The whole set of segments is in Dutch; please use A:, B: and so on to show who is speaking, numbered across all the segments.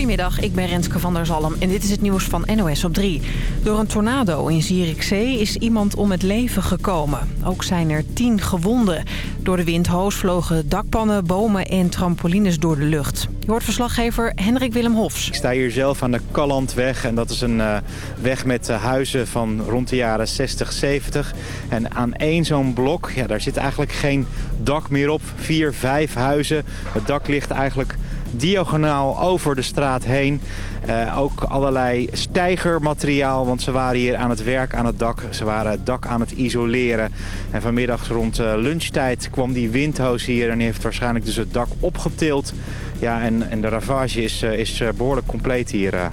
A: Goedemiddag, ik ben Renske van der Zalm en dit is het nieuws van NOS op 3. Door een tornado in Zierikzee is iemand om het leven gekomen. Ook zijn er tien gewonden. Door de windhoos vlogen dakpannen, bomen en trampolines door de lucht. Je hoort verslaggever Hendrik Willem Hofs.
B: Ik sta hier zelf aan de Kallandweg en dat is een uh, weg met uh, huizen van rond de jaren 60, 70. En aan één zo'n blok, ja, daar zit eigenlijk geen dak meer op. Vier, vijf huizen. Het dak ligt eigenlijk diagonaal over de straat heen. Uh, ook allerlei stijgermateriaal, want ze waren hier aan het werk aan het dak. Ze waren het dak aan het isoleren. En vanmiddag rond uh, lunchtijd kwam die windhoos hier en heeft waarschijnlijk dus het dak opgetild. Ja, en, en de ravage is, uh, is behoorlijk compleet hier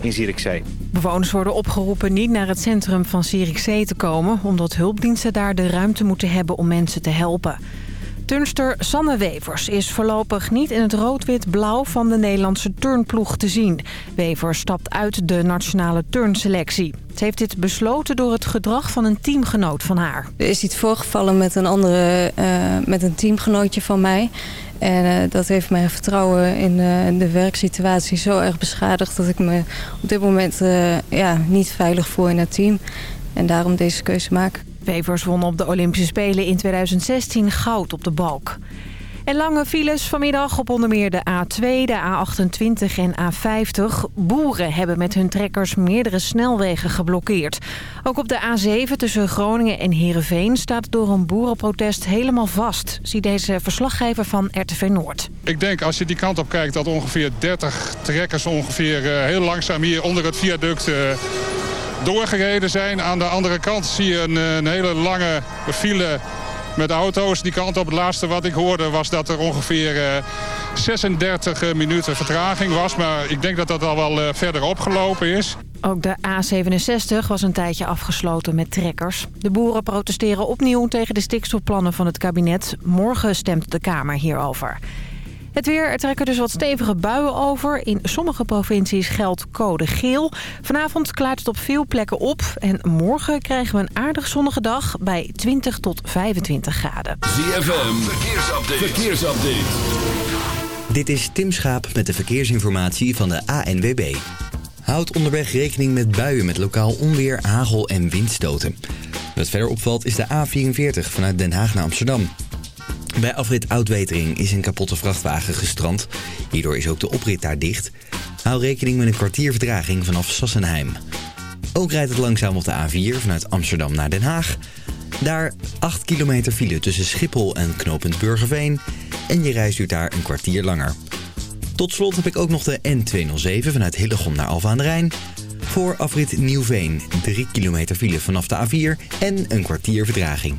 B: in Zierikzee.
A: Bewoners worden opgeroepen niet naar het centrum van Zierikzee te komen... omdat hulpdiensten daar de ruimte moeten hebben om mensen te helpen. Turnster Sanne Wevers is voorlopig niet in het rood-wit-blauw van de Nederlandse turnploeg te zien. Wevers stapt uit de nationale turnselectie. Ze heeft dit besloten door het gedrag van een teamgenoot van haar.
C: Er is iets voorgevallen met een, andere, uh, met een teamgenootje van mij. En uh, dat heeft mijn vertrouwen in uh, de werksituatie zo erg beschadigd... dat ik me op dit moment ja, niet veilig voel in het team. En daarom deze keuze maak.
A: Wevers won op de Olympische Spelen in 2016 goud op de balk. En lange files vanmiddag op onder meer de A2, de A28 en A50. Boeren hebben met hun trekkers meerdere snelwegen geblokkeerd. Ook op de A7 tussen Groningen en Heerenveen staat door een boerenprotest helemaal vast. Zie deze verslaggever van RTV Noord.
D: Ik denk als je die kant op kijkt dat ongeveer 30 trekkers ongeveer uh, heel langzaam hier onder het viaduct... Doorgereden zijn. Aan de andere kant zie je een, een hele lange file met auto's. Die kant op het laatste wat ik hoorde was dat er ongeveer uh, 36 minuten vertraging was. Maar ik denk dat dat al wel verder opgelopen is.
A: Ook de A67 was een tijdje afgesloten met trekkers. De boeren protesteren opnieuw tegen de stikstofplannen van het kabinet. Morgen stemt de Kamer hierover. Het weer, er trekken dus wat stevige buien over. In sommige provincies geldt code geel. Vanavond klaart het op veel plekken op. En morgen krijgen we een aardig zonnige dag bij 20 tot 25 graden.
E: ZFM, verkeersupdate. verkeersupdate.
F: Dit is Tim Schaap met de verkeersinformatie van de ANWB. Houd onderweg rekening met buien met lokaal onweer, hagel en windstoten. Wat verder opvalt is de A44 vanuit Den Haag naar Amsterdam. Bij afrit Oudwetering is een kapotte vrachtwagen gestrand. Hierdoor is ook de oprit daar dicht. Hou rekening met een kwartier vertraging vanaf Sassenheim. Ook rijdt het langzaam op de A4 vanuit Amsterdam naar Den Haag. Daar 8 kilometer file tussen Schiphol en knooppunt Burgerveen. En je reis duurt daar een kwartier langer. Tot slot heb ik ook nog de N207 vanuit Hillegom naar Alfa aan de Rijn. Voor afrit Nieuwveen 3 kilometer file vanaf de A4 en een kwartier vertraging.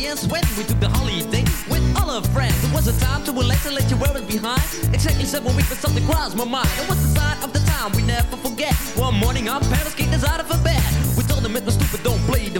G: When we took the holiday with all our friends. It was a time to relax and let you wear it behind. Exactly seven weeks, but something crossed my mind. It was the sign of the time we never forget. One morning, our parents kicked us out of bed. We told them it was stupid, don't play the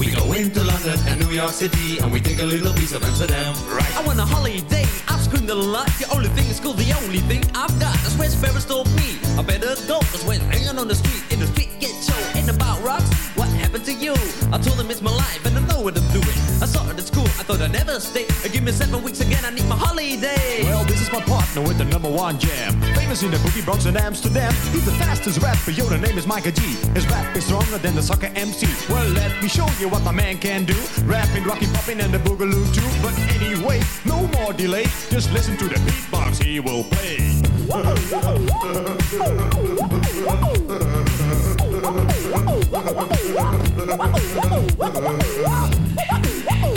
H: We go into London and New York City and we take a little piece of Amsterdam, right?
G: I want a holiday, I've screamed a lot The only thing is cool, the only thing I've got That's where Sparrows told me I better go Cause when hanging on the street, in the street get show Ain't about rocks, what happened to you? I told him it's my life and I know what I'm doing. I saw it at school, I thought I'd never stay. Give me seven weeks again, I need my holiday.
I: Well, this is my partner with the number one jam. Famous in the boogie Bronx and Amsterdam. He's the fastest rapper, yo, the name is Micah G. His rap is stronger than the soccer MC. Well, let me show you what my man can do. Rapping, rocky, popping, and the boogaloo too. But anyway, no more delay. Just listen to the beatbox he will play.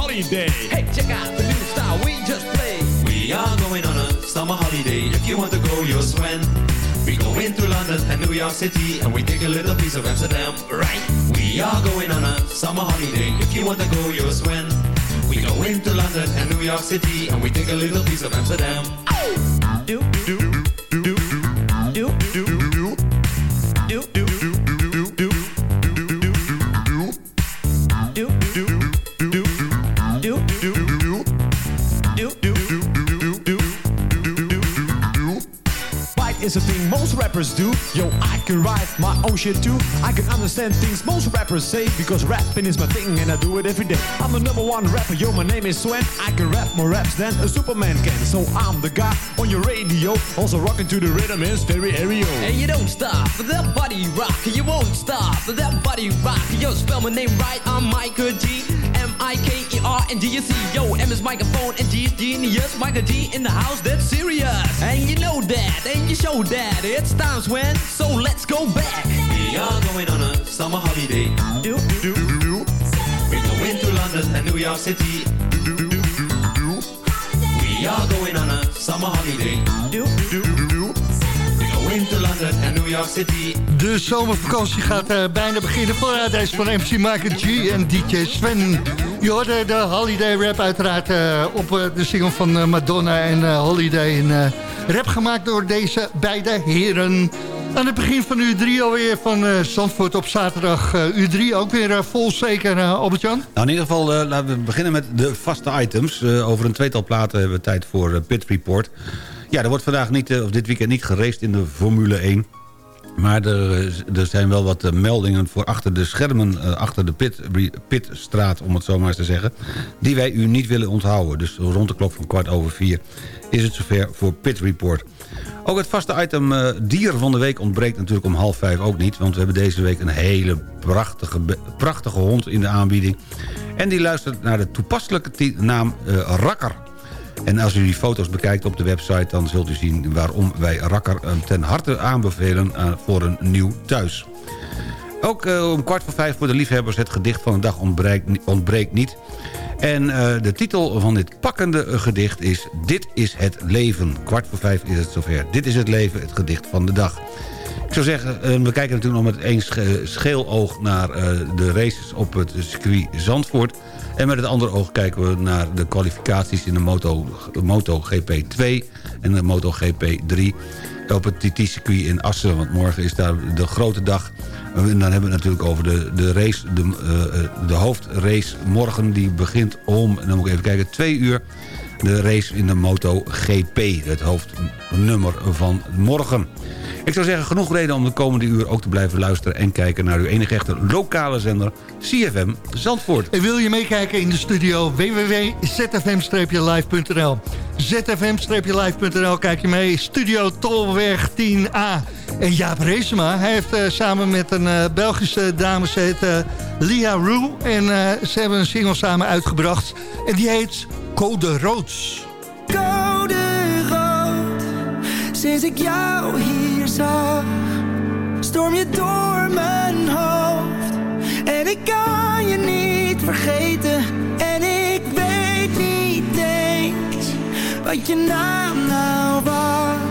G: Hey, check out the new style we just played.
H: We are going on a summer holiday. If you want to go, you'll swim. We go into London and New York City and we take a little piece of Amsterdam, right? We are going on a summer holiday. If you want to go, you'll swim. We go into London and New York City and we take a little piece of Amsterdam.
G: Do, do, do, do,
I: rappers do. Yo, I can write my own shit too. I can understand things most rappers say because rapping is my thing and I do it every day. I'm the number one rapper, yo, my name is Sven. I can rap more raps than a Superman can. So I'm the guy on your radio, also rocking to the rhythm in stereo.
G: And you don't stop, that body rock, you won't stop, that body rock. Yo, spell my name right, I'm Micah G. M-I-K-E-R-N-D-U-C. Yo, M is microphone and G is genius. Micah G in the house, that's serious. And you know that, and you show that. It's times when, so let's go back.
H: We are going on a summer holiday.
G: Do, do, do.
H: We go into London and New York City. We are going on a summer holiday.
G: Do, do, do.
H: City.
J: De zomervakantie gaat eh, bijna beginnen. Deze van MC Michael G en DJ Sven. Je hoorde de Holiday Rap uiteraard eh, op eh, de single van Madonna en Holiday. Eh, rap gemaakt door deze beide heren. Aan het begin van uur 3 alweer van eh, Zandvoort op zaterdag. eh, uur 3 ook weer eh, vol zeker, Albert-Jan?
K: Nou, in ieder geval laten we beginnen met de vaste items. Over een tweetal platen hebben we tijd voor Pit Report. Ja, er wordt vandaag niet, of dit weekend niet geraced in de Formule 1. Maar er, er zijn wel wat meldingen voor achter de schermen... achter de pit, pitstraat, om het zo maar eens te zeggen... die wij u niet willen onthouden. Dus rond de klok van kwart over vier is het zover voor Pit Report. Ook het vaste item eh, dier van de week ontbreekt natuurlijk om half vijf ook niet. Want we hebben deze week een hele prachtige, prachtige hond in de aanbieding. En die luistert naar de toepasselijke naam eh, Rakker. En als u die foto's bekijkt op de website... dan zult u zien waarom wij Rakker eh, ten harte aanbevelen voor een nieuw thuis. Ook om kwart voor vijf voor de liefhebbers het gedicht van de dag ontbreekt, ontbreekt niet. En eh, de titel van dit pakkende eh, gedicht is Dit is het leven. Kwart voor vijf is het zover. Dit is het leven, het gedicht van de dag. Ik zou zeggen, eh, we kijken natuurlijk nog met één sche- scheel oog naar eh, de races op het circuit Zandvoort. En met het andere oog kijken we naar de kwalificaties in de Moto, MotoGP 2 en de MotoGP 3 op het TT-circuit in Assen. Want morgen is daar de grote dag. En dan hebben we het natuurlijk over de, de race, de, eh, eh, de hoofdrace morgen. Die begint om, en dan moet ik even kijken, twee uur. De race in de MotoGP, het hoofdnummer van morgen. Ik zou zeggen, genoeg reden om de komende uur ook te blijven luisteren... en kijken naar uw enige echte lokale zender, CFM Zandvoort.
J: En wil je meekijken in de studio www.zfm-live.nl zfm-live.nl kijk je mee. Studio Tolweg 10A. En Jaap Reesema, hij heeft eh, samen met een eh, Belgische dame, ze heet eh, Lia Rue. En ze hebben een single samen uitgebracht. En die heet Code Rood.
L: Code Rood, sinds ik jou hier zag. Storm je door mijn hoofd. En ik kan je niet vergeten. En ik weet niet eens wat je naam nou was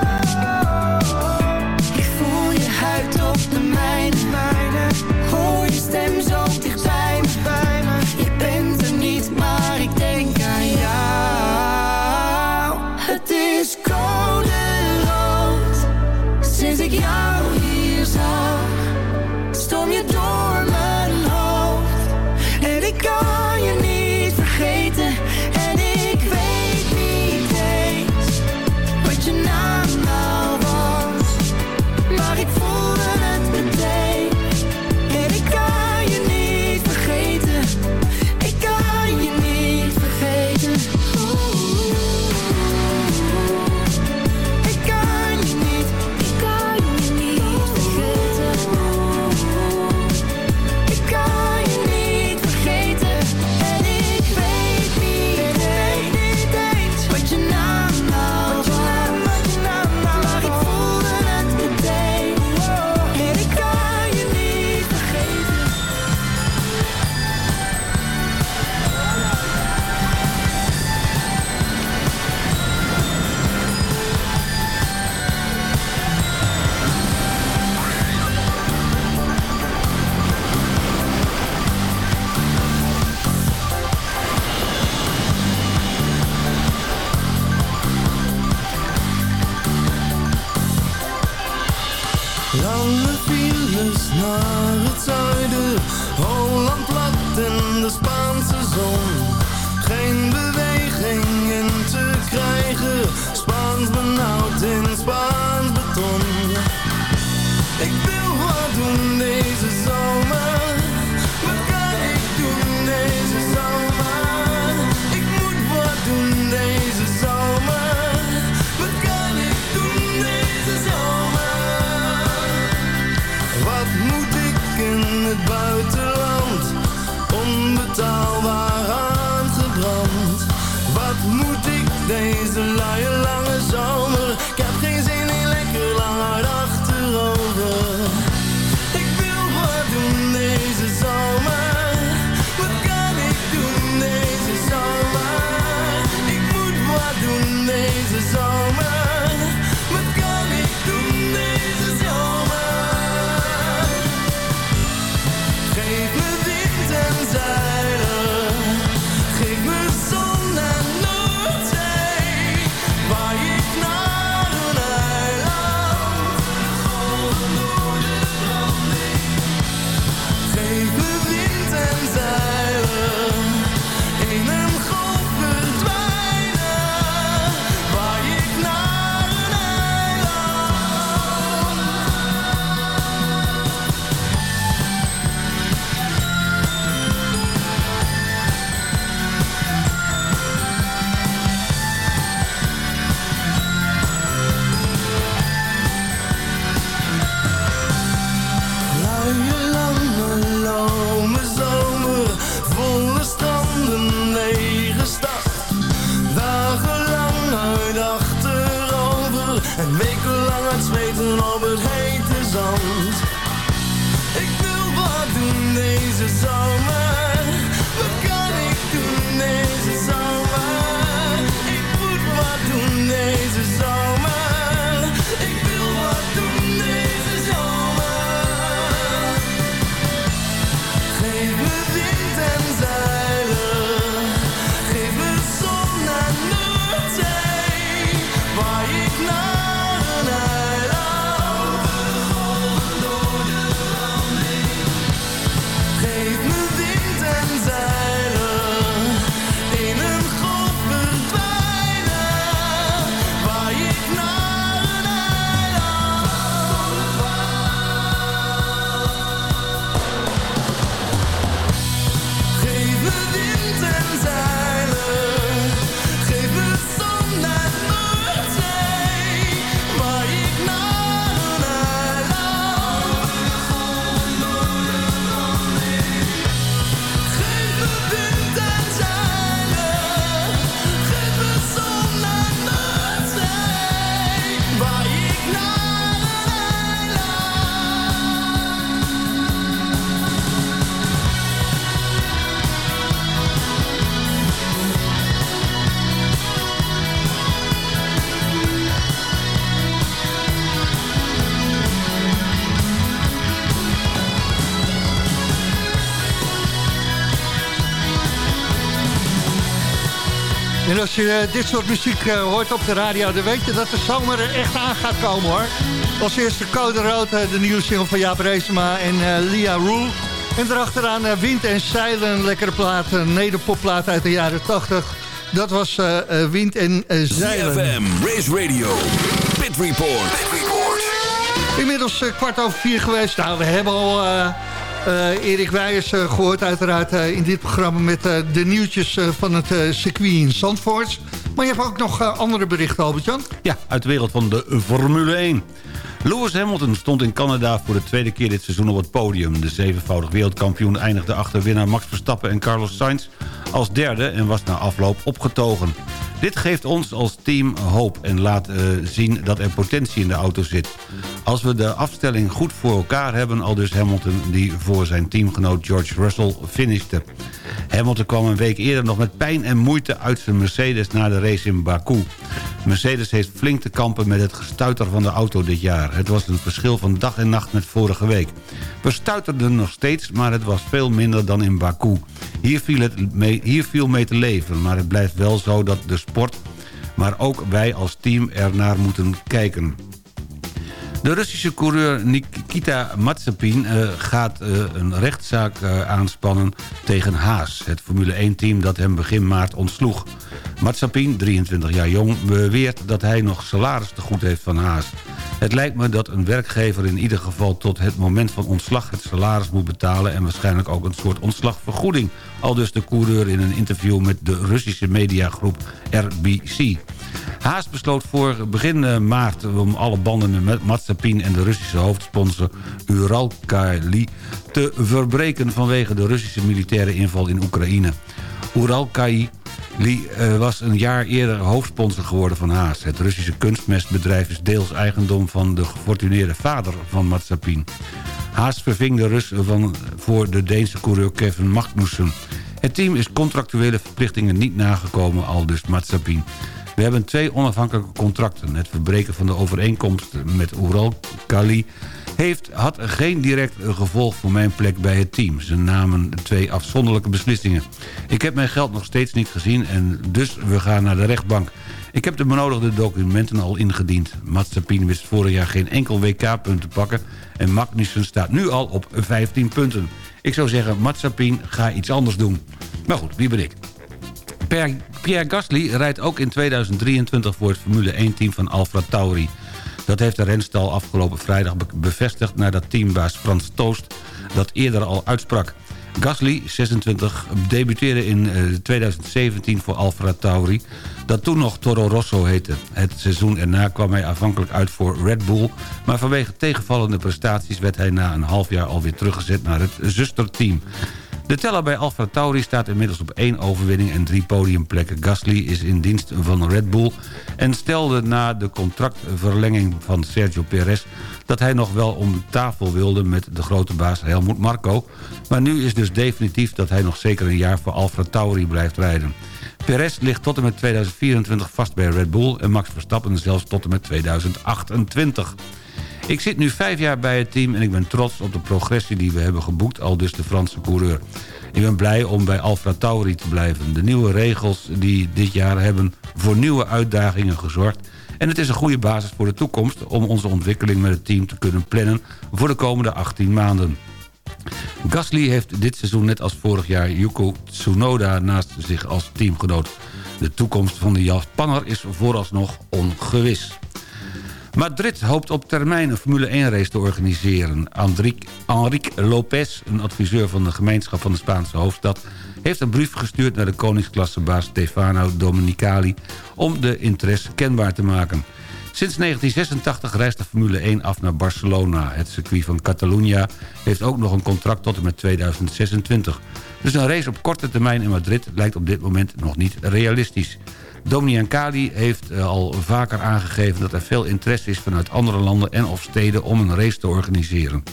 L: de
M: Spaanse zon. Wekenlang het zweten op het hete zand. Ik wil wat doen deze zomer.
J: Als je eh, dit soort muziek eh, hoort op de radio... dan weet je dat de zomer er echt aan gaat komen, hoor. Als eerste Code Rood, eh, de nieuwe single van Jaap Reesema en eh, Lia Roel. En erachteraan eh, Wind en Zeilen, lekkere plaat, een nederpopplaat uit de jaren 80. Dat was Wind en Zeilen.
E: CFM, Race Radio, Pit Report.
J: Inmiddels eh, kwart over vier geweest. Nou, we hebben al eh, Erik Wijers eh, gehoord uiteraard eh, in dit programma... met de nieuwtjes van het circuit in Zandvoort. Maar je hebt ook nog andere berichten, Albert-Jan?
K: Ja, uit de wereld van de Formule 1. Lewis Hamilton stond in Canada voor de tweede keer dit seizoen op het podium. De zevenvoudig wereldkampioen eindigde achter winnaar Max Verstappen en Carlos Sainz als derde en was na afloop opgetogen. Dit geeft ons als team hoop en laat eh, zien dat er potentie in de auto zit. Als we de afstelling goed voor elkaar hebben, al dus Hamilton... die voor zijn teamgenoot George Russell finishte. Hamilton kwam een week eerder nog met pijn en moeite uit zijn Mercedes... na de race in Baku. Mercedes heeft flink te kampen met het gestuiter van de auto dit jaar. Het was een verschil van dag en nacht met vorige week. We stuiterden nog steeds, maar het was veel minder dan in Baku. Hier viel, het mee, hier viel mee te leven, maar het blijft wel zo dat de sport... maar ook wij als team ernaar moeten kijken. De Russische coureur Nikita Mazepin uh, gaat uh, een rechtszaak uh, aanspannen tegen Haas. Het Formule 1-team dat hem begin maart ontsloeg. Mazepin, 23 jaar jong, beweert dat hij nog salaris te goed heeft van Haas. Het lijkt me dat een werkgever in ieder geval tot het moment van ontslag... het salaris moet betalen en waarschijnlijk ook een soort ontslagvergoeding. Al dus de coureur in een interview met de Russische mediagroep RBC. Haas besloot voor begin maart om alle banden met Mazepin en de Russische hoofdsponsor Uralkali te verbreken vanwege de Russische militaire inval in Oekraïne. Uralkali was een jaar eerder hoofdsponsor geworden van Haas. Het Russische kunstmestbedrijf is deels eigendom van de gefortuneerde vader van Mazepin. Haas verving de Rus van, voor de Deense coureur Kevin Magnussen. Het team is contractuele verplichtingen niet nagekomen, al dus Mazepin. We hebben twee onafhankelijke contracten. Het verbreken van de overeenkomst met Ural Kali heeft, had geen direct gevolg voor mijn plek bij het team. Ze namen twee afzonderlijke beslissingen. Ik heb mijn geld nog steeds niet gezien en dus we gaan naar de rechtbank. Ik heb de benodigde documenten al ingediend. Mazepin wist vorig jaar geen enkel WK-punt te pakken... en Magnussen staat nu al op 15 punten. Ik zou zeggen, Mazepin, ga iets anders doen. Maar goed, wie ben ik? Pierre Gasly rijdt ook in 2023 voor het Formule 1-team van Alfa Tauri. Dat heeft de renstal afgelopen vrijdag bevestigd... nadat teambaas Frans Toost dat eerder al uitsprak. Gasly, 26, debuteerde in 2017 voor Alfa Tauri... dat toen nog Toro Rosso heette. Het seizoen erna kwam hij afhankelijk uit voor Red Bull... maar vanwege tegenvallende prestaties werd hij na een half jaar alweer teruggezet naar het zusterteam. De teller bij Alfa Tauri staat inmiddels op één overwinning en drie podiumplekken. Gasly is in dienst van Red Bull en stelde na de contractverlenging van Sergio Perez... dat hij nog wel om tafel wilde met de grote baas Helmut Marko. Maar nu is dus definitief dat hij nog zeker een jaar voor Alfa Tauri blijft rijden. Perez ligt tot en met 2024 vast bij Red Bull... en Max Verstappen zelfs tot en met 2028. Ik zit nu vijf jaar bij het team en ik ben trots op de progressie die we hebben geboekt... al dus de Franse coureur. Ik ben blij om bij Alfa Tauri te blijven. De nieuwe regels die dit jaar hebben voor nieuwe uitdagingen gezorgd... en het is een goede basis voor de toekomst... om onze ontwikkeling met het team te kunnen plannen voor de komende 18 maanden. Gasly heeft dit seizoen net als vorig jaar Yuko Tsunoda naast zich als teamgenoot. De toekomst van de Japanner is vooralsnog ongewis. Madrid hoopt op termijn een Formule 1-race te organiseren. Enrique Lopez, een adviseur van de gemeenschap van de Spaanse hoofdstad... heeft een brief gestuurd naar de koningsklassebaas Stefano Domenicali... om de interesse kenbaar te maken. Sinds 1986 reist de Formule 1 af naar Barcelona. Het circuit van Catalunya heeft ook nog een contract tot en met 2026. Dus een race op korte termijn in Madrid lijkt op dit moment nog niet realistisch. Dominian Kali heeft eh, al vaker aangegeven dat er veel interesse is vanuit andere landen en of steden om een race te organiseren.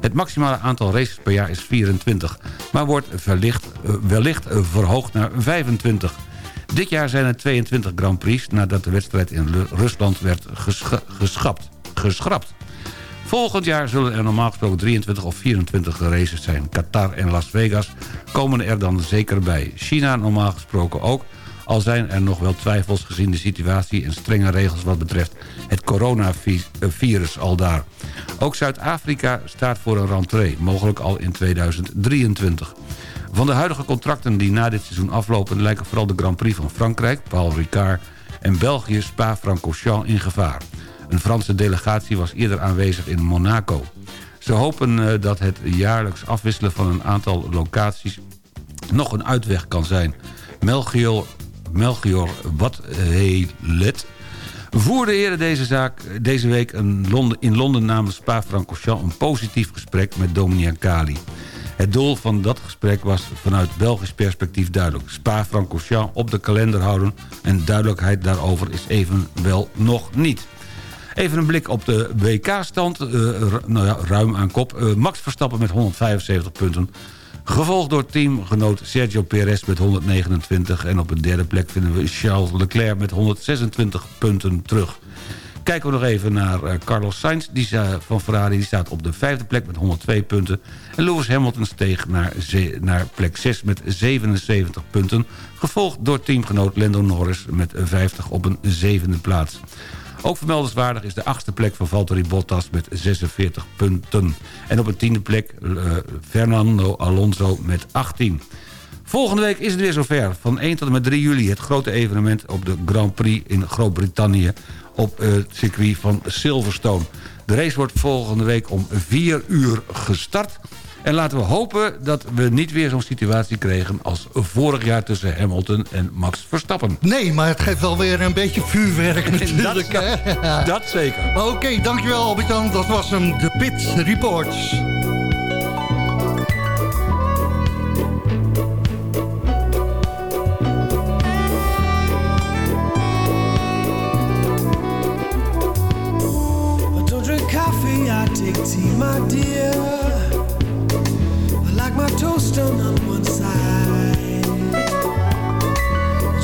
K: Het maximale aantal races per jaar is 24, maar wordt wellicht, eh, wellicht eh, verhoogd naar 25. Dit jaar zijn er 22 Grand Prix nadat de wedstrijd in Rusland werd geschrapt. Volgend jaar zullen er normaal gesproken 23 of 24 races zijn. Qatar en Las Vegas komen er dan zeker bij. China normaal gesproken ook. Al zijn er nog wel twijfels gezien de situatie en strenge regels wat betreft het coronavirus al daar. Ook Zuid-Afrika staat voor een rentree, mogelijk al in 2023. Van de huidige contracten die na dit seizoen aflopen... lijken vooral de Grand Prix van Frankrijk, Paul Ricard... en België, Spa-Francorchamps in gevaar. Een Franse delegatie was eerder aanwezig in Monaco. Ze hopen eh, dat het jaarlijks afwisselen van een aantal locaties... nog een uitweg kan zijn. Melchior, Melchior Helet voerde eerder deze, zaak, deze week een Londen, in Londen namens Spa-Francorchamps... een positief gesprek met Dominic Kali. Het doel van dat gesprek was vanuit Belgisch perspectief duidelijk. Spa-Francorchamps op de kalender houden en duidelijkheid daarover is evenwel nog niet. Even een blik op de WK-stand. Uh, nou ja, ruim aan kop. Uh, Max Verstappen met 175 punten. Gevolgd door teamgenoot Sergio Perez met 129. En op een derde plek vinden we Charles Leclerc met 126 punten terug. Kijken we nog even naar uh, Carlos Sainz die, van Ferrari. Die staat op de vijfde plek met 102 punten. En Lewis Hamilton steeg naar, naar plek 6 met 77 punten. Gevolgd door teamgenoot Lando Norris met 50 op een zevende plaats. Ook vermeldenswaardig is de achtste plek van Valtteri Bottas met 46 punten. En op een tiende plek uh, Fernando Alonso met 18. Volgende week is het weer zover. Van 1 tot en met 3 juli het grote evenement op de Grand Prix in Groot-Brittannië op het circuit van Silverstone. De race wordt volgende week om 4 uur gestart. En laten we hopen dat we niet weer zo'n situatie kregen... als vorig jaar tussen Hamilton en Max Verstappen.
J: Nee, maar het geeft wel weer een beetje vuurwerk natuurlijk.
K: dat, dat, zeker.
J: Oké, okay, dankjewel Albert-Jan. Dat was hem, de Pit Reports.
N: tea, my dear. I like my toast done on one side.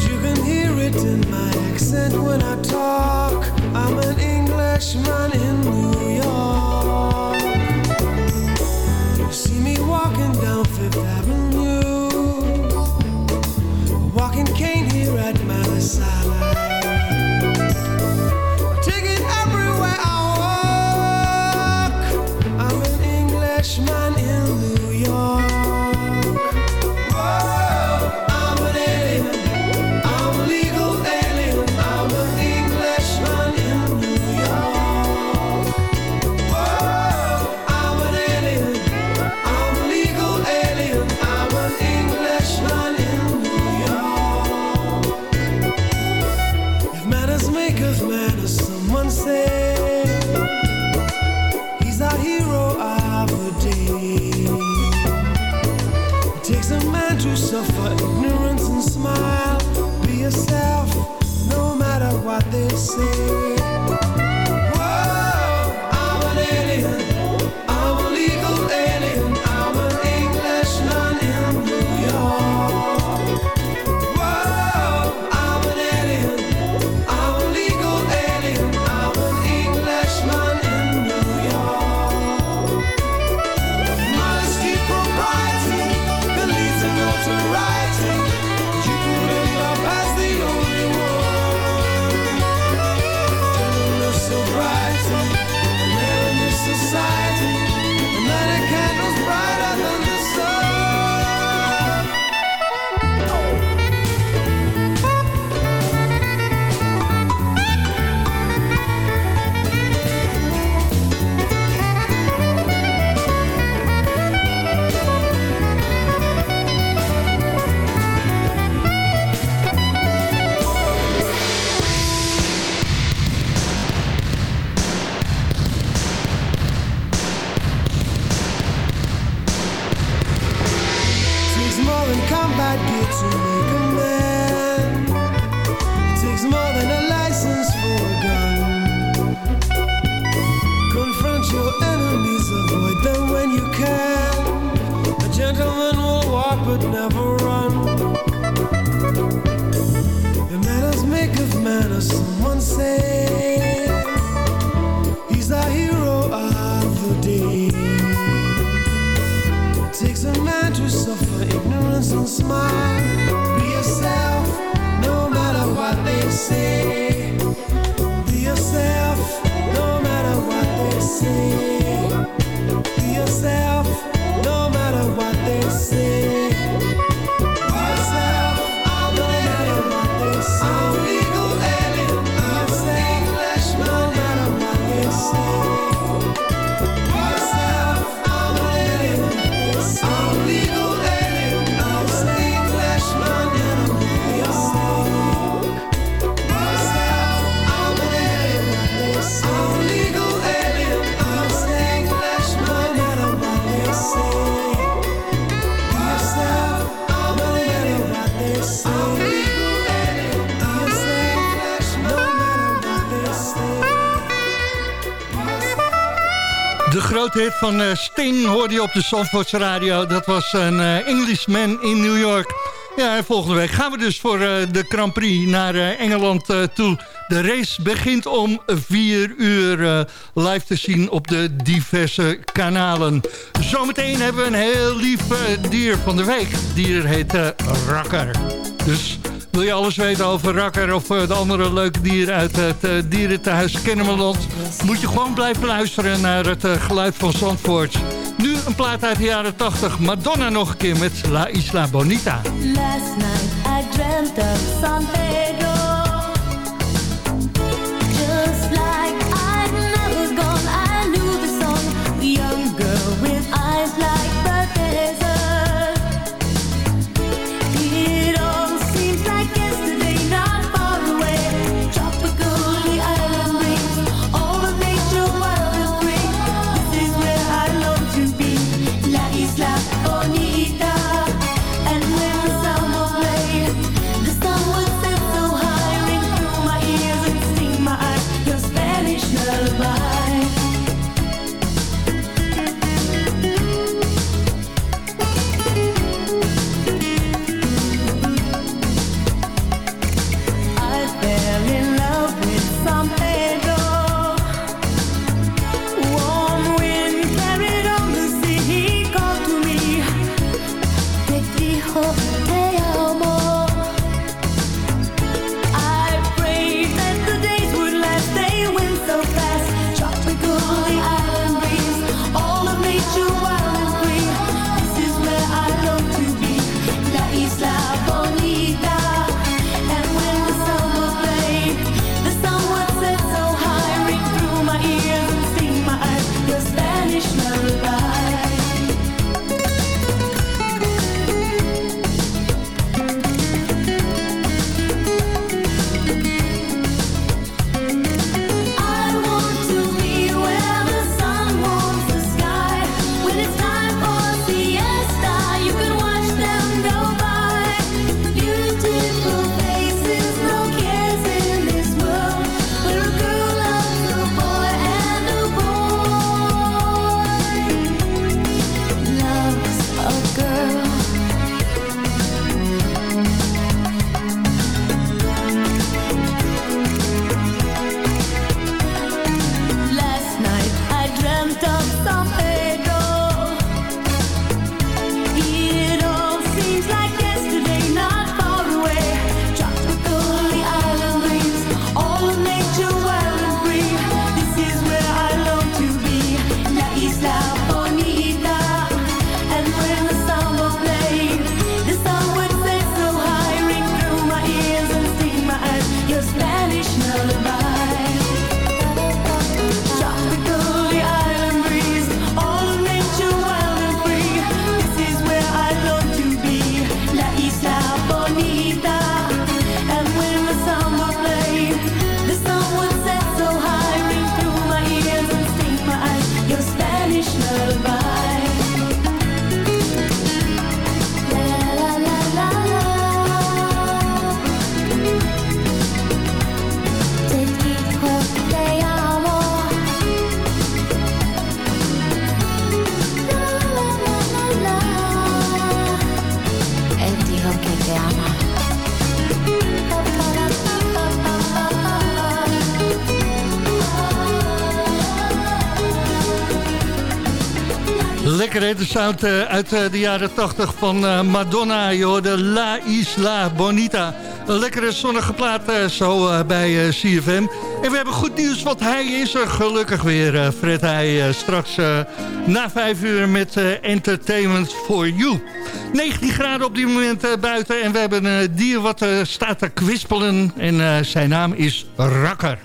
N: You can hear it in my accent when I talk. I'm an Englishman in New York. You see me walking down Fifth Avenue, walking cane here at my side. Take it everywhere I walk, I'm an Englishman in New never run. The manners make of manners, someone say. He's the hero of the day. Takes a man to suffer ignorance and smile. Be yourself, no matter what they say.
J: Grote hit van eh, Sting hoorde je op de Zandvoorts Radio. Dat was een eh, Englishman in New York. Ja, en volgende week gaan we dus voor eh, de Grand Prix naar Engeland toe. De race begint om 4 uur live te zien op de diverse kanalen. Zometeen hebben we een heel lief dier van de week. Dier heet Rakker. Dus wil je alles weten over Rakker of eh, de andere leuke dieren uit het uh, dierentehuis Kennemerland... moet je gewoon blijven luisteren naar het eh, geluid van Zandvoort. Nu een plaat uit de jaren 80. Madonna nog een keer met La Isla Bonita.
L: Last night I dreamt of San
J: De sound eh, uit eh, de jaren 80 van eh, Madonna. Je hoorde La Isla Bonita. Een lekkere zonnige plaat zo bij CFM. En we hebben goed nieuws, want hij is er gelukkig weer, Fred. Hij straks na vijf uur met Entertainment for You. 19 graden op dit moment buiten. En we hebben een dier wat staat te kwispelen. En zijn naam is Rakker.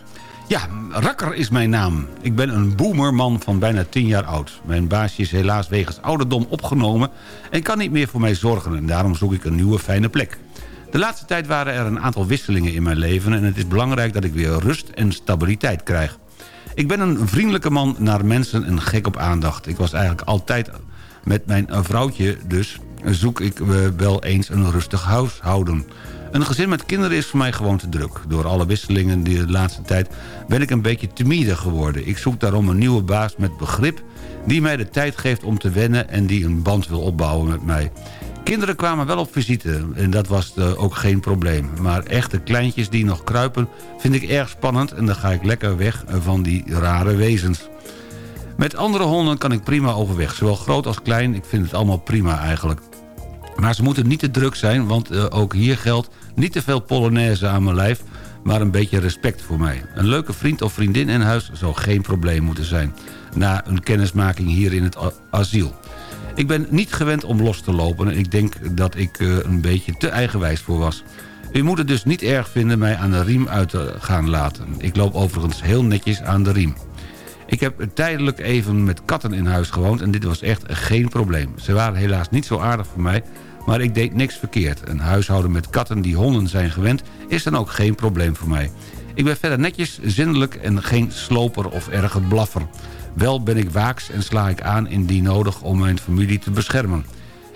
K: Ja, Rakker is mijn naam. Ik ben een boomerman van bijna 10 jaar oud. Mijn baasje is helaas wegens ouderdom opgenomen... en kan niet meer voor mij zorgen en daarom zoek ik een nieuwe fijne plek. De laatste tijd waren er een aantal wisselingen in mijn leven... en het is belangrijk dat ik weer rust en stabiliteit krijg. Ik ben een vriendelijke man naar mensen en gek op aandacht. Ik was eigenlijk altijd met mijn vrouwtje dus... zoek ik eh, wel eens een rustig huishouden... Een gezin met kinderen is voor mij gewoon te druk. Door alle wisselingen die de laatste tijd ben ik een beetje timide geworden. Ik zoek daarom een nieuwe baas met begrip... die mij de tijd geeft om te wennen en die een band wil opbouwen met mij. Kinderen kwamen wel op visite en dat was eh, ook geen probleem. Maar echte kleintjes die nog kruipen vind ik erg spannend... en dan ga ik lekker weg van die rare wezens. Met andere honden kan ik prima overweg. Zowel groot als klein, ik vind het allemaal prima eigenlijk. Maar ze moeten niet te druk zijn, want uh, ook hier geldt... niet te veel polonaise aan mijn lijf, maar een beetje respect voor mij. Een leuke vriend of vriendin in huis zou geen probleem moeten zijn... na een kennismaking hier in het asiel. Ik ben niet gewend om los te lopen... en ik denk dat ik uh, een beetje te eigenwijs voor was. U moet het dus niet erg vinden mij aan de riem uit te gaan laten. Ik loop overigens heel netjes aan de riem. Ik heb tijdelijk even met katten in huis gewoond en dit was echt geen probleem. Ze waren helaas niet zo aardig voor mij, maar ik deed niks verkeerd. Een huishouden met katten die honden zijn gewend is dan ook geen probleem voor mij. Ik ben verder netjes, zindelijk en geen sloper of erge blaffer. Wel ben ik waaks en sla ik aan indien nodig om mijn familie te beschermen.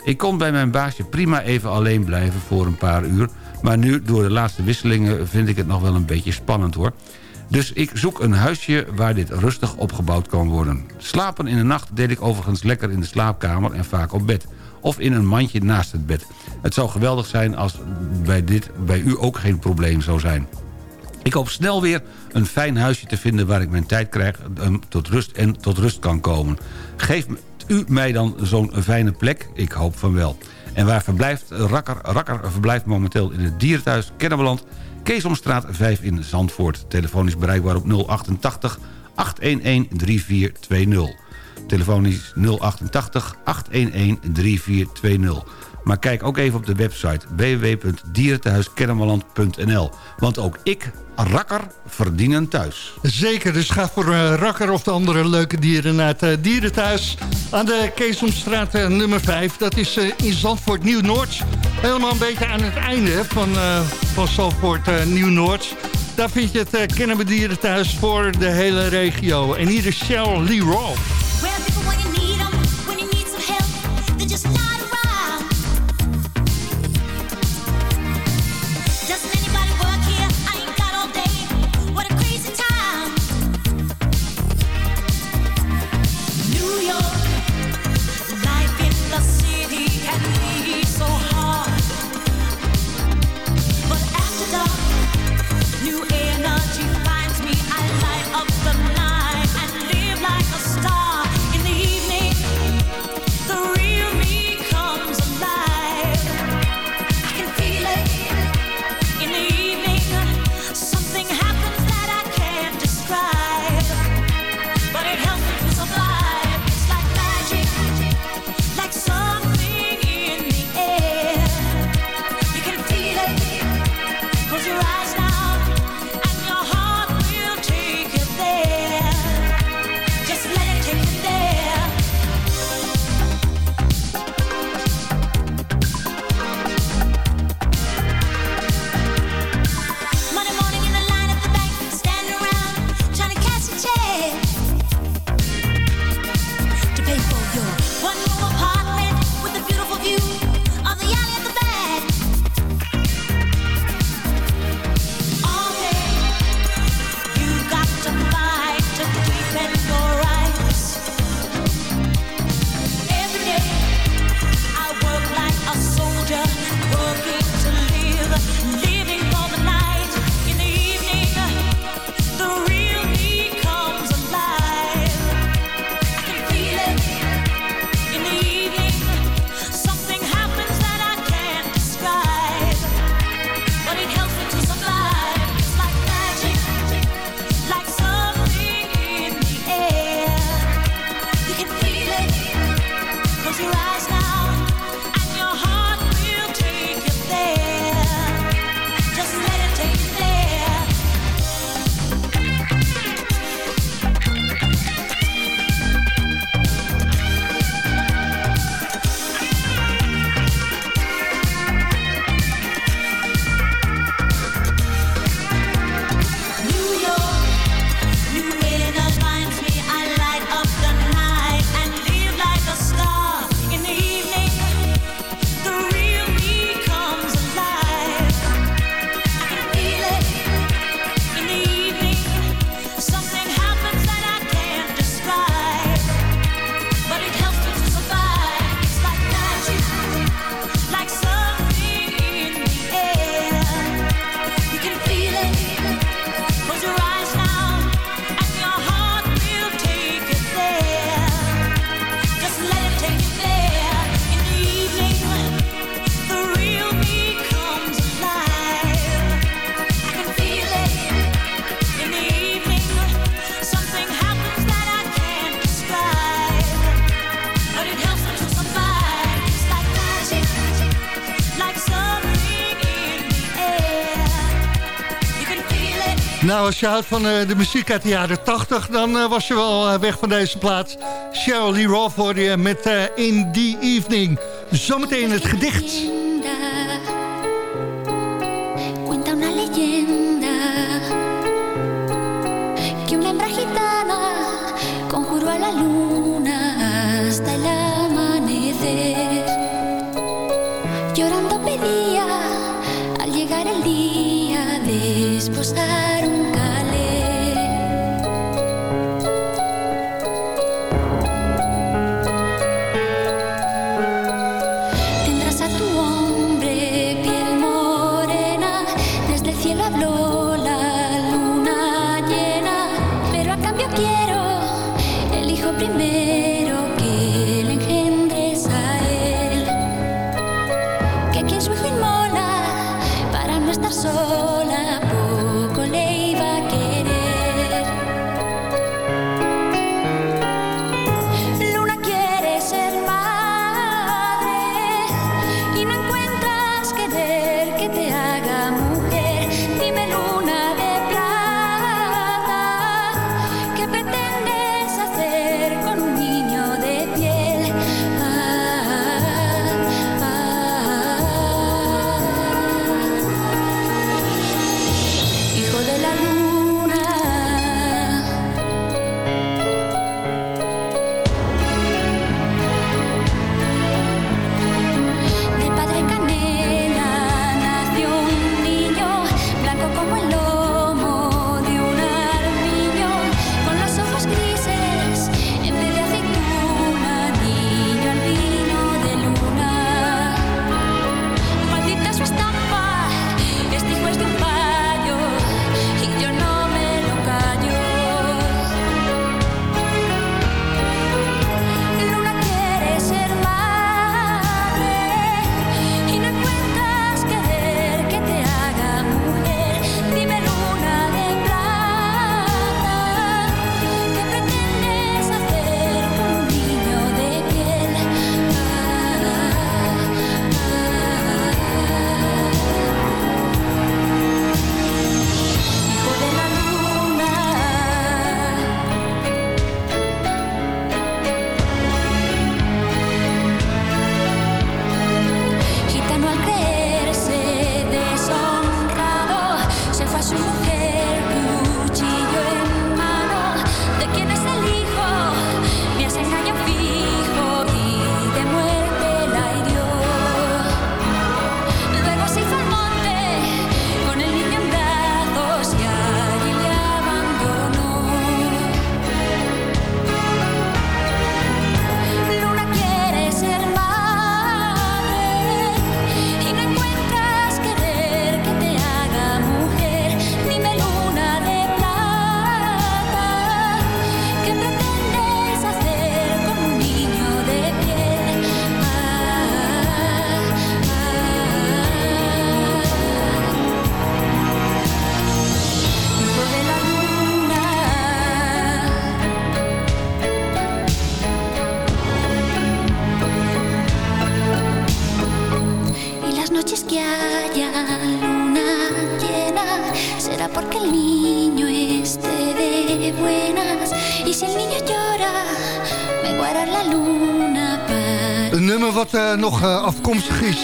K: Ik kon bij mijn baasje prima even alleen blijven voor een paar uur... maar nu door de laatste wisselingen vind ik het nog wel een beetje spannend hoor... Dus ik zoek een huisje waar dit rustig opgebouwd kan worden. Slapen in de nacht deed ik overigens lekker in de slaapkamer en vaak op bed. Of in een mandje naast het bed. Het zou geweldig zijn als bij dit bij u ook geen probleem zou zijn. Ik hoop snel weer een fijn huisje te vinden waar ik mijn tijd krijg um, tot rust en tot rust kan komen. Geef u mij dan zo'n fijne plek? Ik hoop van wel. En waar verblijft Rakker? Rakker verblijft momenteel in het dierenthuis Kennemerland Keesomstraat 5 in Zandvoort. Telefonisch bereikbaar op 088 811 3420. Telefonisch 088 811 3420. Maar kijk ook even op de website www.dierentehuiskennemerland.nl. Want ook ik, rakker, verdienen thuis.
J: Zeker, dus ga voor uh, rakker of de andere leuke dieren naar het uh, dierenthuis... aan de Keesomstraat uh, nummer 5. Dat is in Zandvoort Nieuw-Noord. Helemaal een beetje aan het einde van, van Zandvoort Nieuw-Noord. Daar vind je het uh, Dierenthuis voor de hele regio. En hier is Cheryl Lee Rowe.
O: als je houdt van eh, de muziek uit de jaren 80... dan eh, was je wel eh, weg van deze plaats. Cheryl Lee Raw voor met In The Evening. Zometeen het gedicht.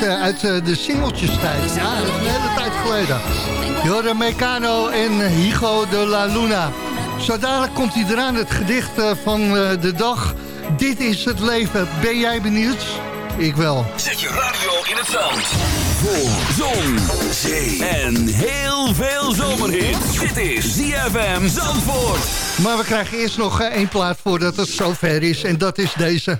O: Eh, uit eh, de singeltjestijd. Ja, dat is een hele tijd geleden. Jorre Meccano en Higo de la Luna. Zo dadelijk komt hij eraan, het gedicht eh, van de dag. Dit is het leven. Ben jij benieuwd? Ik wel.
E: Zet je radio in het zand. Voor zon, zee en heel veel zomerhit. Dit is ZFM Zandvoort.
O: Maar we krijgen eerst nog één plaat voordat het zover is. En dat is deze.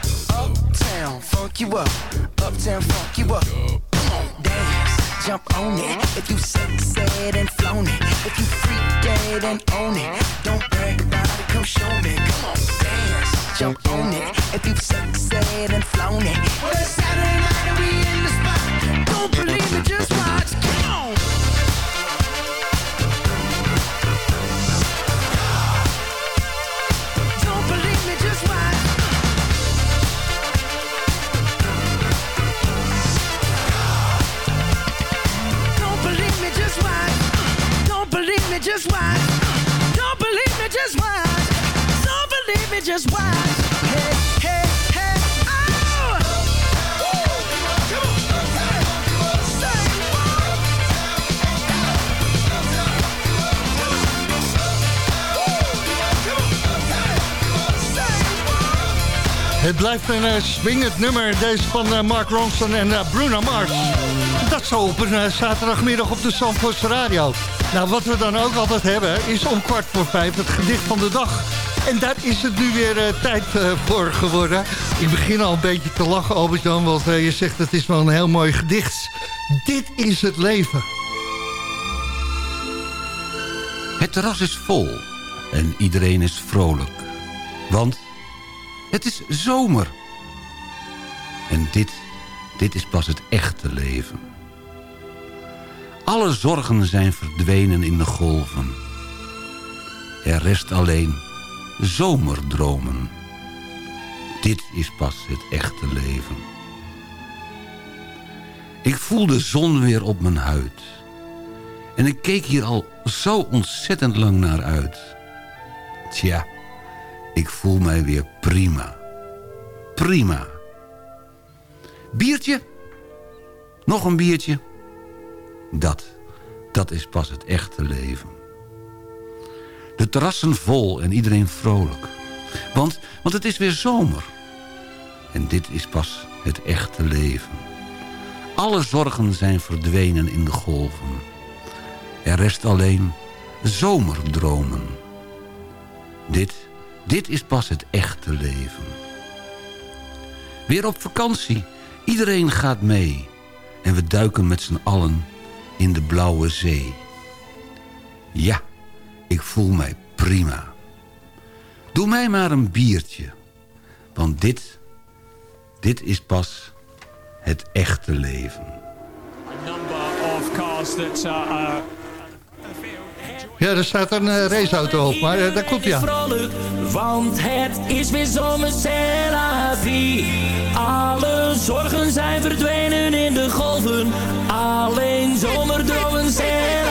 L: Uptown, funk you up. Uptown, funk you up. Come on, dance, jump on it. If you said and flown it. If you freak dead and own it. Don't brag about it, come show me. Come on, dance, jump on it. If you said and flown it. Well, it's Saturday night and we in the spot. Don't believe me, just watch. Just watch. Don't believe me, just watch. Don't believe me, just watch. Hey, hey, hey, oh!
J: Het blijft een uh, swingend nummer, deze van eh, Mark Ronson en uh, Bruno Mars. Dat zo op een zaterdagmiddag op de Zandvoortse Radio. Nou, wat we dan ook altijd hebben, is om kwart voor vijf het gedicht van de dag. En daar is het nu weer tijd voor geworden. Ik begin al een beetje te lachen, Albert-Jan, want je zegt het is wel een heel mooi gedicht. Dit is het leven.
K: Het terras is vol en iedereen is vrolijk. Want het is zomer. En dit, dit is pas het echte leven. Alle zorgen zijn verdwenen in de golven. Er rest alleen zomerdromen. Dit is pas het echte leven. Ik voel de zon weer op mijn huid. En ik keek hier al zo ontzettend lang naar uit. Tja, ik voel mij weer prima. Prima. Biertje? Nog een biertje? Dat, dat is pas het echte leven. De terrassen vol en iedereen vrolijk. Want, want het is weer zomer. En dit is pas het echte leven. Alle zorgen zijn verdwenen in de golven. Er rest alleen zomerdromen. Dit, dit is pas het echte leven. Weer op vakantie. Iedereen gaat mee. En we duiken met z'n allen in de blauwe zee. Ja, ik voel mij prima. Doe mij maar een biertje. Want dit, dit is pas het echte leven.
J: Ja, er staat een eh, raceauto op, maar hij aan.
P: vrolijk, want het is weer zomer. Alle zorgen zijn verdwenen in de golven. Alleen zomerdromen c'est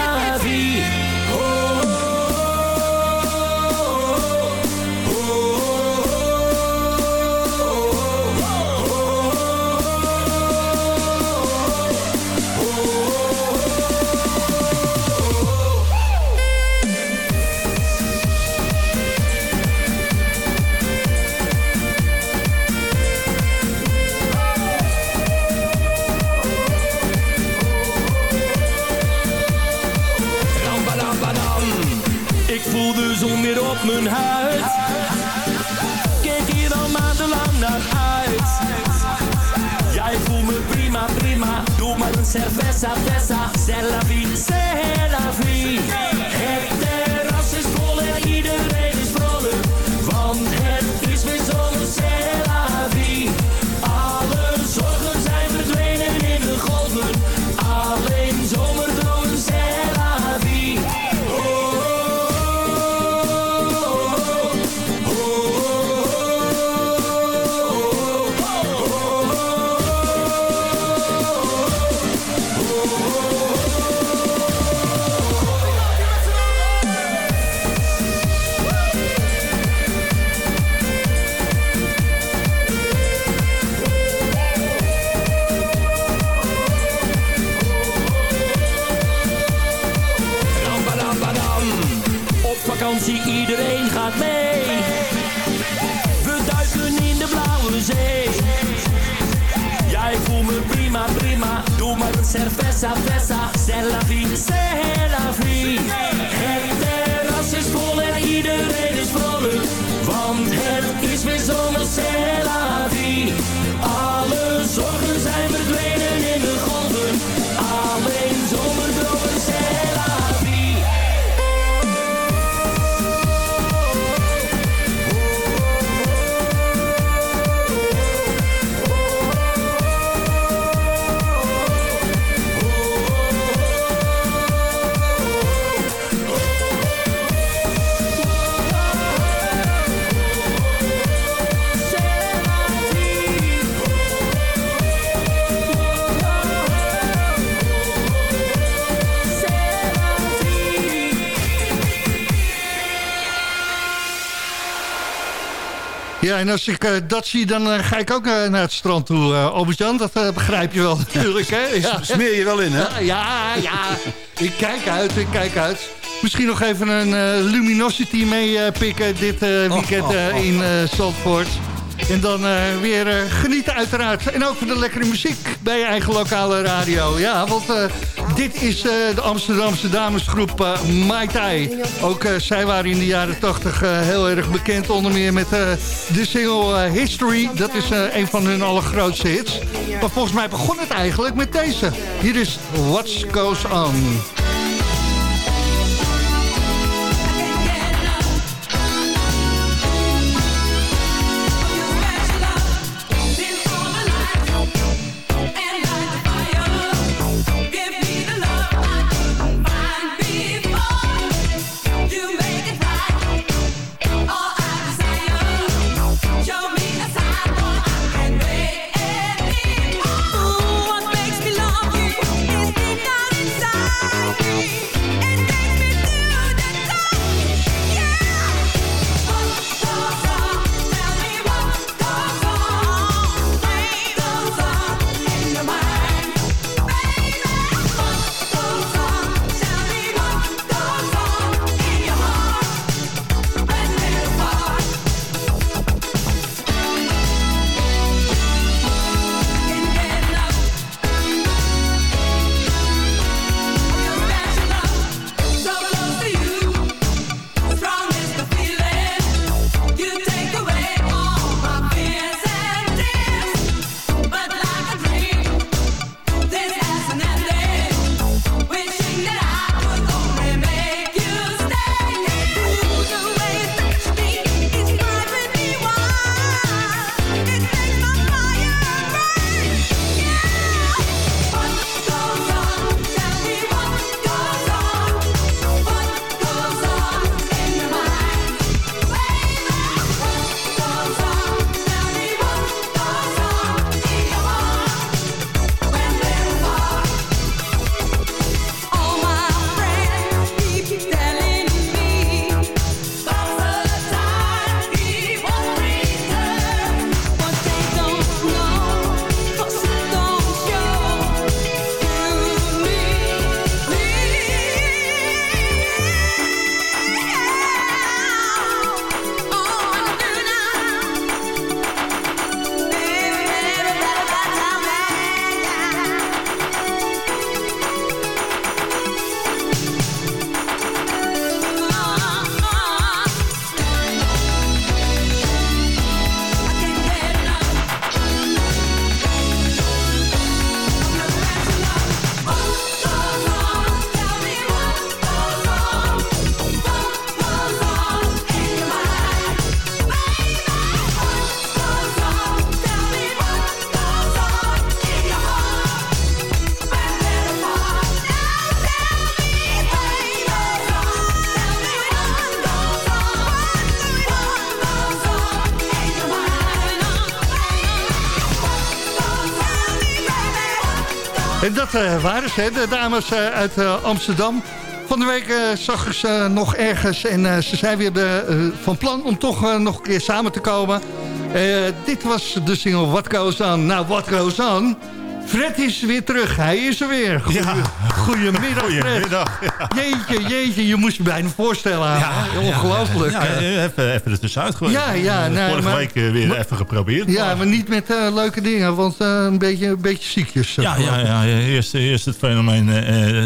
P: En
J: als ik eh, dat zie, dan eh, ga ik ook eh, naar het strand toe, Albert-Jan. Dat begrijp je wel natuurlijk, hè? Ja.
K: Smeer je wel in, hè?
J: Ja, ja, ja. Ik kijk uit, ik kijk uit. Misschien nog even een Luminosity meepikken dit eh, weekend eh, in eh Zandvoort. En dan weer genieten uiteraard. En ook van de lekkere muziek bij je eigen lokale radio. Ja, want dit is eh, de Amsterdamse damesgroep eh Mai Tai. Ook eh, zij waren in de jaren 80 eh, heel erg bekend. Onder meer met de single History. Dat is een van hun allergrootste hits. Maar volgens mij begon het eigenlijk met deze. Hier is What Goes On. Dat eh, waren ze, de dames eh, uit eh, Amsterdam. Van de week zag ik ze nog ergens en ze zijn weer de, van plan om toch nog een keer samen te komen. Dit was de single What Goes On. Nou, What Goes On... Fred is weer terug, hij is er weer. Goeie, Goedemiddag, Fred.
Q: Goedemiddag,
J: Jeetje, jeetje, je moest je bijna voorstellen. Ongelooflijk.
Q: Ja, ja, even, even er tussenuit geweest.
J: Ja, ja, nee,
Q: Vorige
J: maar-
Q: week eh, weer
J: maar-
Q: even geprobeerd.
J: Ja, maar niet met eh, leuke dingen, want een, beetje, een beetje ziekjes.
Q: Ja, ja, ja, ja. Eerst, eerst het fenomeen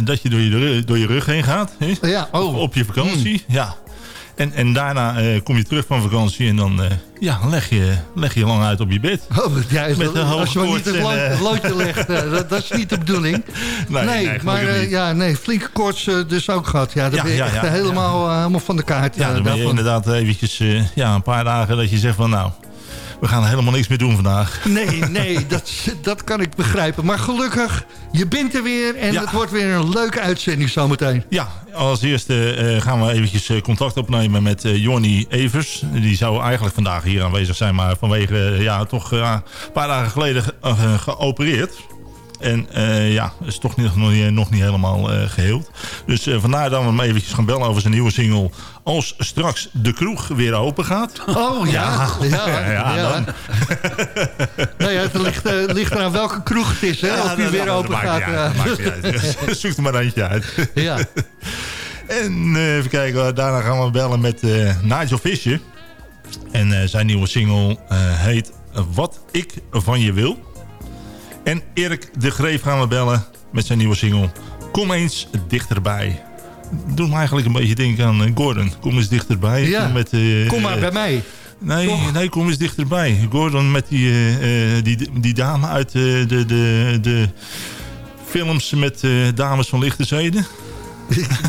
Q: dat je door je, door je rug heen gaat.
J: Ja, oh.
Q: Op, op je vakantie, ja. En, en daarna eh, kom je terug van vakantie en dan eh, ja, leg, je, leg je lang uit op je bed.
J: Oh, ja,
Q: Met
J: dat-
Q: een
J: als je maar niet het lo-
Q: eh,
J: loodje legt, dat, dat is niet de bedoeling.
Q: Nee,
J: maar ja, nee, flinke koorts dus ook gehad. Ja,
Q: Ja,
J: ben je
Q: ja,
J: echt helemaal, helemaal van de kaart.
Q: Ja, dan ben je
J: daarvan.
Q: inderdaad eventjes ja, een paar dagen dat je zegt van nou, we gaan helemaal niks meer doen vandaag.
J: Nee, nee, dat, dat kan ik begrijpen. Maar gelukkig, je bent er weer en
Q: Ja.
J: het wordt weer een leuke uitzending zometeen.
Q: Ja, als eerste eh, gaan we eventjes eh, contact opnemen met eh Jonny Evers. Die zou eigenlijk vandaag hier aanwezig zijn, maar vanwege ja, toch een paar dagen geleden ge- geopereerd. En eh, ja, is toch nog, niet, nog niet helemaal eh, geheeld. Dus eh, vandaar dat we hem eventjes gaan bellen over zijn nieuwe single. Als straks de kroeg weer open gaat.
J: Oh ja, ja,
Q: ja, ja,
J: ja.
Q: dan.
J: Ja, het ligt, ligt eraan welke kroeg het is, hè,
Q: Ja,
J: of die weer open
Q: maakt
J: gaat.
Q: maakt uit. Zoek er maar eentje uit.
J: Ja.
Q: En even kijken, daarna gaan we bellen met Nigel Fischer. En zijn nieuwe single heet Wat ik van je wil. En Erik de Greef gaan we bellen met zijn nieuwe single Kom eens dichterbij. Doe me eigenlijk een beetje denken aan eh, Gordon. Kom eens dichterbij.
J: Ja,
Q: Met, eh,
J: kom maar
Q: eh,
J: bij mij.
Q: Nee, nee, kom eens dichterbij. Gordon met die, die, die dame uit eh, de, de, de films met eh, dames van lichte zeden.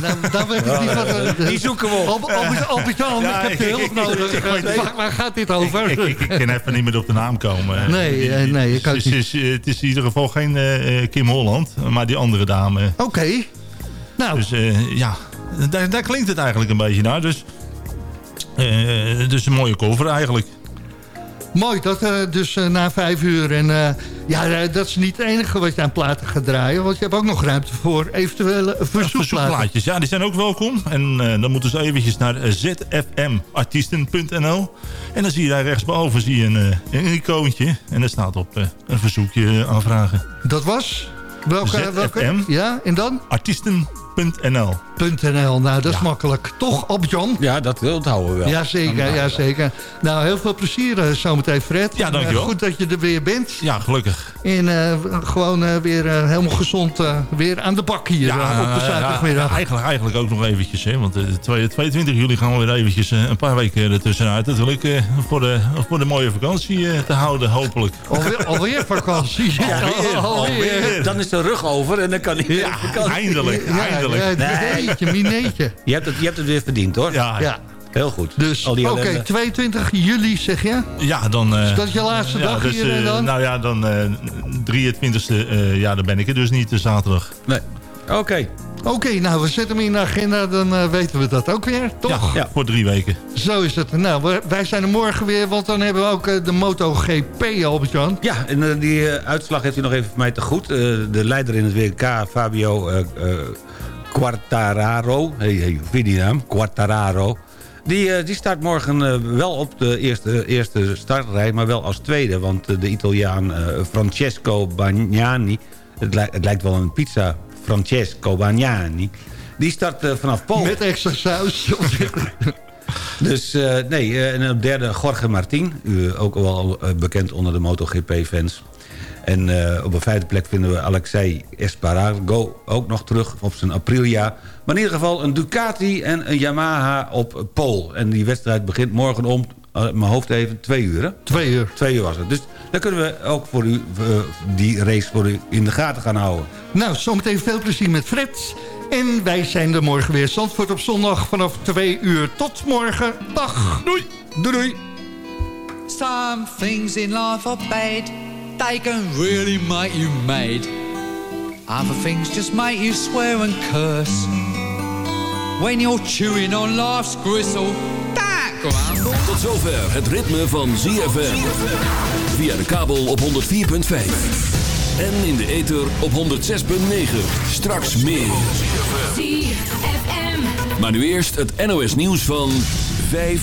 J: Nou, daar weet ik niet wat...
K: Die zoeken we op.
J: Albert- Albert- Albert-Jan,
Q: Ja,
J: ik heb je hulp nodig. waar, waar gaat dit over?
Q: Ik, ik, ik kan even niet meer op de naam komen.
J: Nee, eh, nee, ik
Q: het, is, het is in ieder geval geen eh, eh, Kim Holland, maar die andere dame.
J: Oké. Nou.
Q: Dus ja, daar, daar klinkt het eigenlijk een beetje naar. Dus, dus een mooie cover eigenlijk.
J: Mooi, dat eh, dus eh, na vijf uur. En eh, ja, dat is niet het enige wat je aan platen gaat draaien. Want je hebt ook nog ruimte voor eventuele.
Q: Verzoekplaatjes, ja, die zijn ook welkom. En dan moeten ze eventjes naar zfmartiesten.nl. En dan zie je daar rechtsboven zie je een, een icoontje. En daar staat op een verzoekje aanvragen.
J: Dat was? Welke?
Q: ZFM.
J: welke? Ja, en dan?
Q: Artiesten.nl.
J: .nl, nou dat is makkelijk. Toch, op John?
K: Ja, dat onthouden we wel.
J: Jazeker, jazeker. Nou, heel veel plezier eh, zometeen, Fred.
Q: Ja, dankjewel.
J: Eh, goed dat je er weer bent.
Q: Ja, gelukkig.
J: En eh, gewoon eh, weer helemaal gezond eh, weer aan de bak hier eh, op de
Q: ja,
J: zaterdagmiddag.
Q: ja, eigenlijk, eigenlijk ook nog eventjes. Hè, want eh, de twee- 22 juli gaan we weer eventjes een paar weken ertussenuit. Natuurlijk eh, voor, de, voor de mooie vakantie eh, te houden, hopelijk.
J: Alweer, alweer vakantie.
K: Ja, alweer, alweer. Dan is de rug over en dan kan hij weer op vakantie.
Q: eindelijk, eindelijk.
J: Mineetje, mineetje.
K: Je hebt, het, je hebt het weer verdiend hoor.
Q: Ja,
J: Ja.
K: Heel goed.
J: Dus,
K: Al die
J: oké,
K: ellende.
J: 22 juli zeg je?
Q: Ja, dan... eh,
J: Is dat je laatste dag
Q: dus,
J: hier
Q: eh,
J: dan?
Q: Nou ja, dan eh 23e, eh, ja, dan ben ik er dus niet, de zaterdag.
K: Nee. Oké.
J: Oké, nou, we zetten hem in de agenda, dan weten we dat ook weer, toch?
Q: Ja, voor drie weken.
J: Zo is het. Nou, we- wij zijn er morgen weer, want dan hebben we ook de MotoGP, Albert-Jan.
K: Ja, en die eh, uitslag heeft u nog even voor mij te goed. Eh, de leider in het WK, Fabio eh, eh, Quartararo. Hey, hey, vind die naam? Quartararo. Die, eh, die start morgen eh, wel op de eerste, eerste startrij, maar wel als tweede. Want eh, de Italiaan Francesco Bagnani... Het, lijkt- het lijkt wel een pizza, Francesco Bagnani... Die start vanaf Polen.
J: Met extra saus.
K: Dus nee, en op derde Jorge Martin. Ook wel bekend onder de MotoGP-fans. En eh, op een vijfde plek vinden we Alexei Espargaro ook nog terug op zijn Aprilia. Maar in ieder geval een Ducati en een Yamaha op pole. En die wedstrijd begint morgen om, eh, mijn hoofd even, twee uur. Hè?
J: Twee uur.
K: Twee uur was het. Dus dan kunnen we ook voor u eh, die race voor u in de gaten gaan houden.
J: Nou, zometeen veel plezier met Fred. En wij zijn er morgen weer. Zandvoort op zondag vanaf twee uur. Tot morgen. Dag.
Q: Doei.
K: Doei doei.
R: Some things in life are bad. They can really make you mad. Other things just make you swear and curse. When you're chewing on life's gristle, that grumble.
E: Tot zover het ritme van ZFM. Via de kabel op 104.5. En in de ether op 106.9. Straks meer.
O: ZFM.
E: Maar nu eerst het NOS nieuws van 5